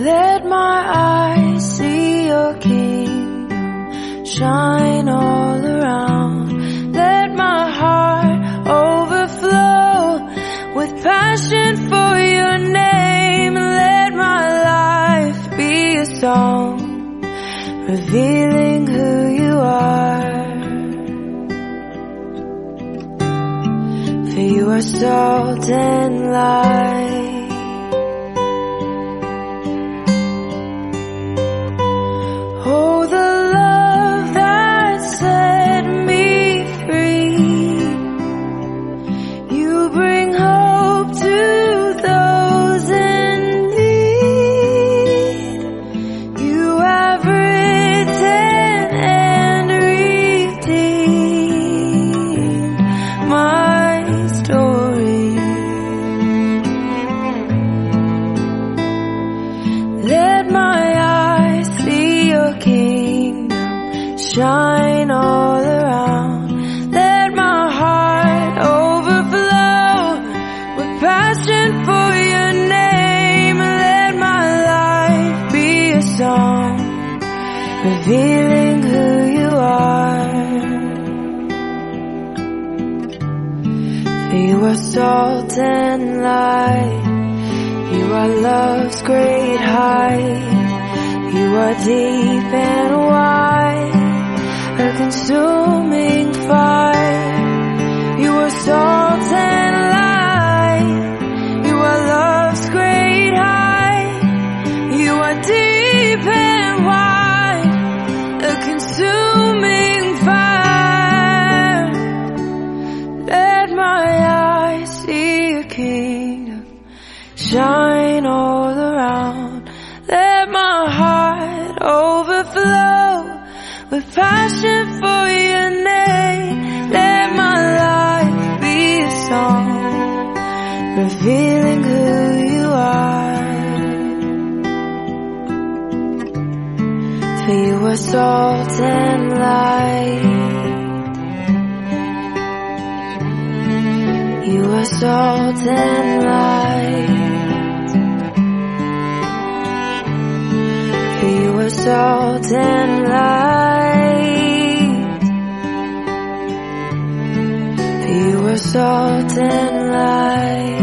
Let my eyes see your kingdom shine all around. Let my heart overflow with passion for your name. Let my life be a song revealing who you are. For you are salt and light. Shine all around. Let my heart overflow with passion for your name. Let my life be a song revealing who you are. You are salt and light. You are love's great height. You are deep and wide, consuming fire. With passion for your name. Let my life be a song revealing who you are. For you are salt and light. You are salt and light. Salt and light. Salt and light.